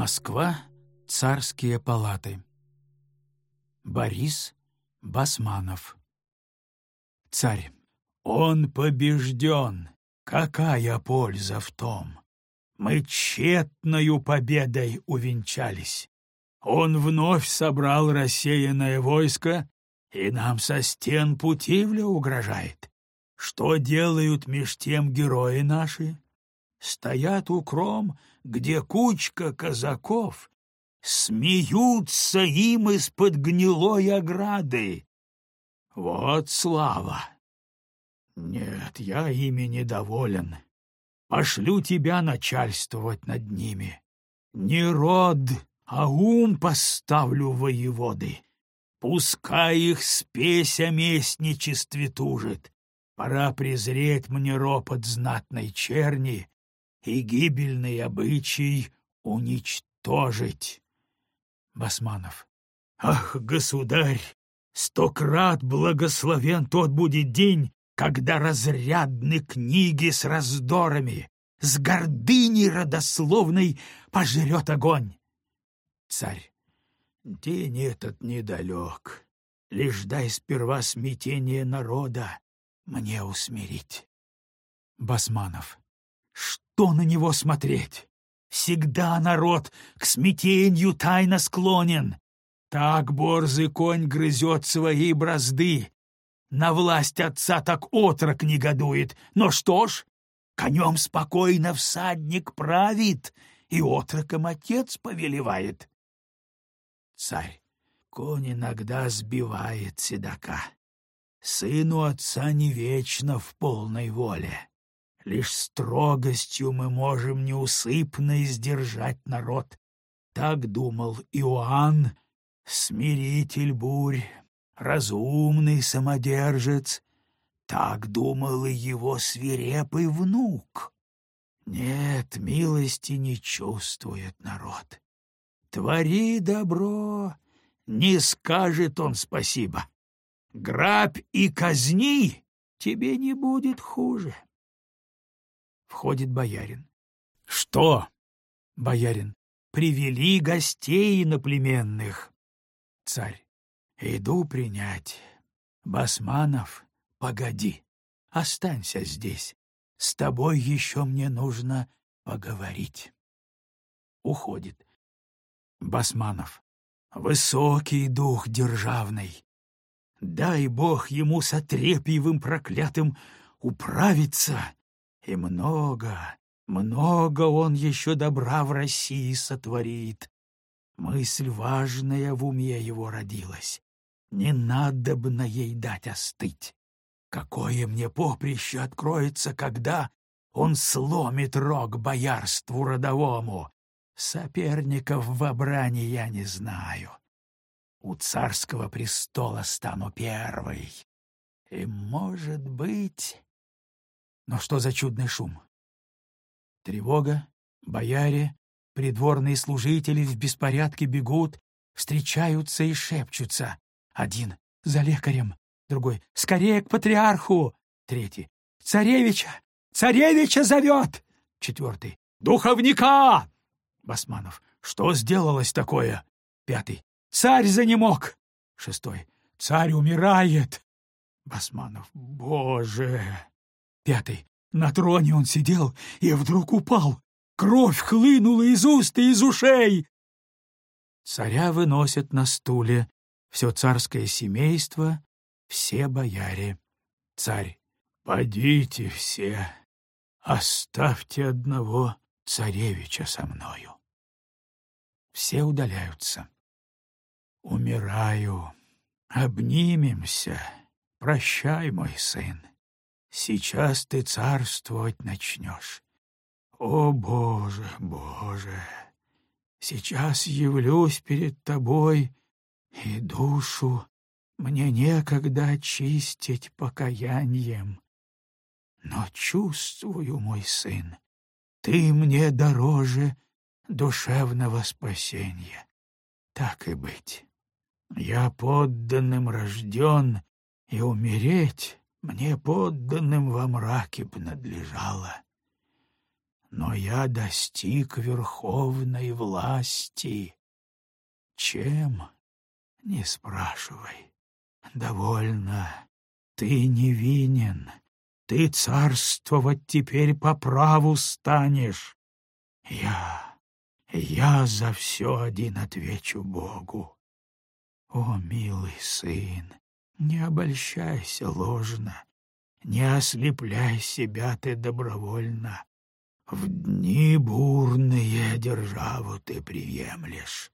Москва. Царские палаты. Борис Басманов. Царь. Он побежден. Какая польза в том? Мы тщетною победой увенчались. Он вновь собрал рассеянное войско, и нам со стен Путивля угрожает. Что делают меж тем герои наши? Стоят у кром, где кучка казаков, смеются им из-под гнилой ограды. Вот слава! Нет, я ими недоволен. Пошлю тебя начальствовать над ними. Не род, а ум поставлю воеводы. Пускай их спесь о местничестве тужит. Пора презреть мне ропот знатной черни и гибельный обычай уничтожить. Басманов. Ах, государь, стократ благословен тот будет день, когда разрядны книги с раздорами, с гордыней родословной пожрет огонь. Царь. День этот недалек. Лишь дай сперва смятение народа мне усмирить. Басманов. Что на него смотреть? Всегда народ к смятению тайно склонен. Так борзый конь грызет свои бразды. На власть отца так отрок негодует. Но что ж, конем спокойно всадник правит, и отроком отец повелевает. Царь. Конь иногда сбивает седока. Сыну отца не вечно в полной воле. Лишь строгостью мы можем неусыпно издержать народ. Так думал Иоанн, смиритель бурь, разумный самодержец. Так думал и его свирепый внук. Нет, милости не чувствует народ. Твори добро, не скажет он спасибо. Грабь и казни, тебе не будет хуже. Входит боярин. Что? Боярин. Привели гостей иноплеменных. Царь. Иду принять. Басманов, погоди. Останься здесь. С тобой еще мне нужно поговорить. Уходит. Басманов. Высокий дух державный. Дай бог ему с отрепьевым проклятым управиться. И много, много он еще добра в России сотворит. Мысль важная в уме его родилась. Не надо бы на ей дать остыть. Какое мне поприще откроется, когда он сломит рог боярству родовому, Соперников в обране я не знаю. У царского престола стану первый. И, может быть... Но что за чудный шум? Тревога, бояре, придворные служители в беспорядке бегут, встречаются и шепчутся. Один — за лекарем, другой — скорее к патриарху, третий — царевича, царевича зовет, четвертый — духовника, Басманов. Что сделалось такое? Пятый. Царь занемог. Шестой. Царь умирает. Басманов. Боже. Пятый. На троне он сидел и вдруг упал. Кровь хлынула из уст и из ушей. Царя выносят на стуле. Все царское семейство, все бояре. Царь. Подите все, оставьте одного царевича со мною. Все удаляются. Умираю. Обнимемся. Прощай, мой сын. Сейчас ты царствовать начнешь. О, Боже, Боже! Сейчас явлюсь перед тобой, и душу мне некогда очистить покаянием. Но чувствую, мой сын, ты мне дороже душевного спасения. Так и быть. Я подданным рожден, и умереть мне подданным во мраке надлежало. но я достиг верховной власти. Чем? Не спрашивай. Довольно. Ты невинен. Ты царствовать теперь по праву станешь. Я, я за все один отвечу Богу. О, милый сын, не обольщайся ложно, не ослепляй себя ты добровольно. В дни бурные державу ты приемлешь.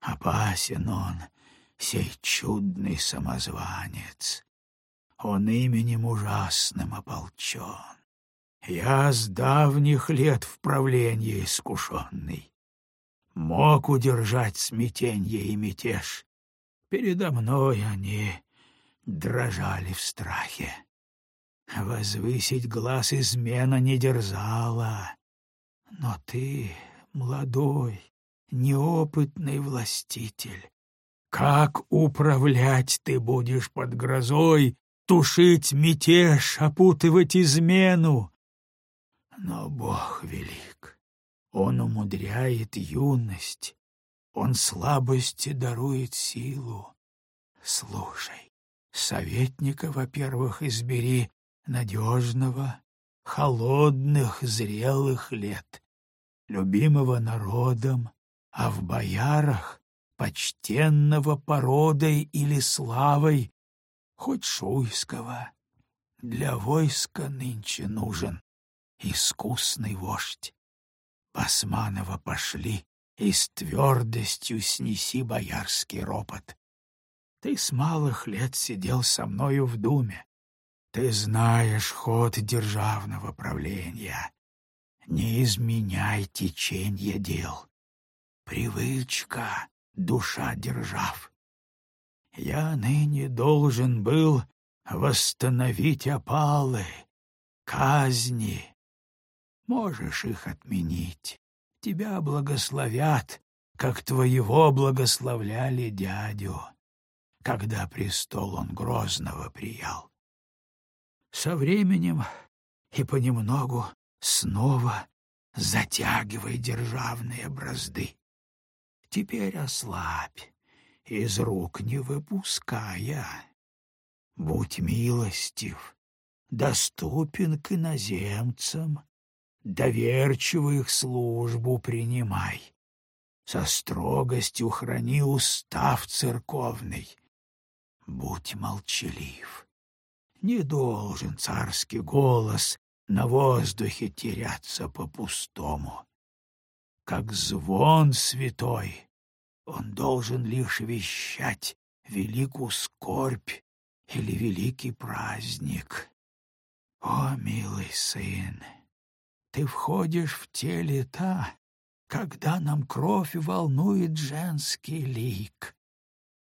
Опасен он, сей чудный самозванец. Он именем ужасным ополчен. Я с давних лет в правлении искушенный. Мог удержать смятенье и мятеж. Передо мной они дрожали в страхе. Возвысить глаз измена не дерзала. Но ты, молодой, неопытный властитель, как управлять ты будешь под грозой, тушить мятеж, опутывать измену? Но Бог велик, Он умудряет юность, Он слабости дарует силу. Слушай, советника, во-первых, избери надежного, холодных, зрелых лет, любимого народом, а в боярах почтенного породой или славой, хоть шуйского. Для войска нынче нужен искусный вождь. Басманова пошли, и с твердостью снеси боярский ропот. Ты с малых лет сидел со мною в думе, ты знаешь ход державного правления. Не изменяй течение дел. Привычка — душа держав. Я ныне должен был восстановить опалы, казни. Можешь их отменить. Тебя благословят, как твоего благословляли дядю, когда престол он Грозного приял. Со временем и понемногу снова затягивай державные бразды. Теперь ослабь, из рук не выпуская. Будь милостив, доступен к иноземцам, доверчиво их службу принимай. Со строгостью храни устав церковный. Будь молчалив не должен царский голос на воздухе теряться по-пустому. Как звон святой, он должен лишь вещать великую скорбь или великий праздник. О, милый сын, ты входишь в те лета, когда нам кровь волнует женский лик.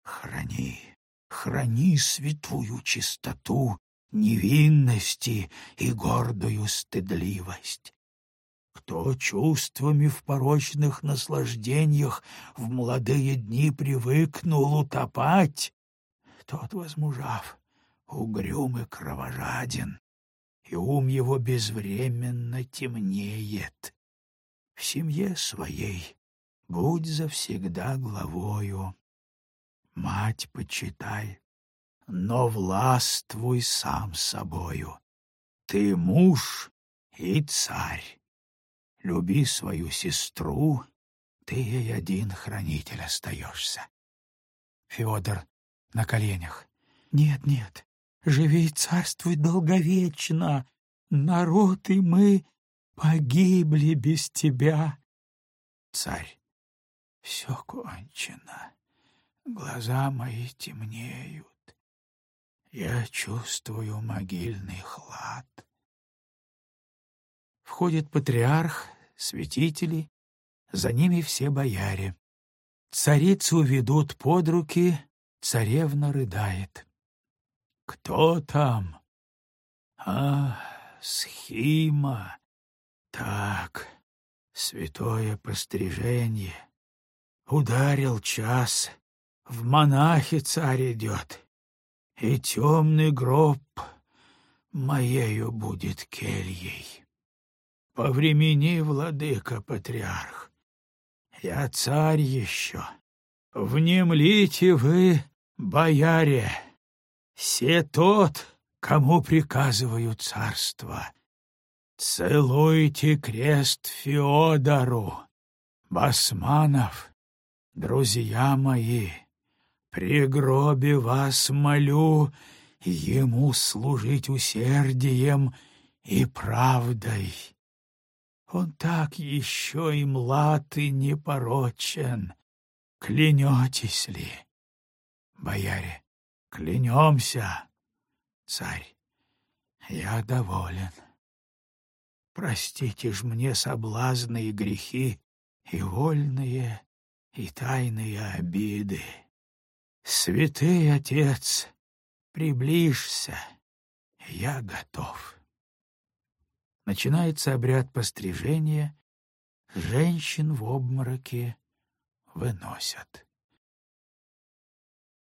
Храни храни святую чистоту невинности и гордую стыдливость. Кто чувствами в порочных наслаждениях в молодые дни привыкнул утопать, тот, возмужав, угрюм и кровожаден, и ум его безвременно темнеет. В семье своей будь завсегда главою, мать почитай, но властвуй сам собою. Ты муж и царь. Люби свою сестру, ты ей один хранитель остаешься. Федор на коленях. Нет, нет, живи и царствуй долговечно. Народ и мы погибли без тебя. Царь. Все кончено. Глаза мои темнеют. Я чувствую могильный хлад. Входит патриарх, святители, за ними все бояре. Царицу ведут под руки, царевна рыдает. «Кто там?» «А, схима. Так, святое пострижение. Ударил час, в монахи царь идет, и темный гроб моею будет кельей. повремени, владыка патриарх. Я царь еще. Внемлите вы, бояре, се тот, кому приказываю царство. Целуйте крест Феодору, Басманов, друзья мои, при гробе вас молю ему служить усердием и правдой. Он так еще и млад и непорочен. Клянетесь ли? Бояре, клянемся. Царь, я доволен. Простите ж мне соблазны и грехи, и вольные, и тайные обиды. Святый Отец, приближься, я готов. Начинается обряд пострижения, женщин в обмороке выносят.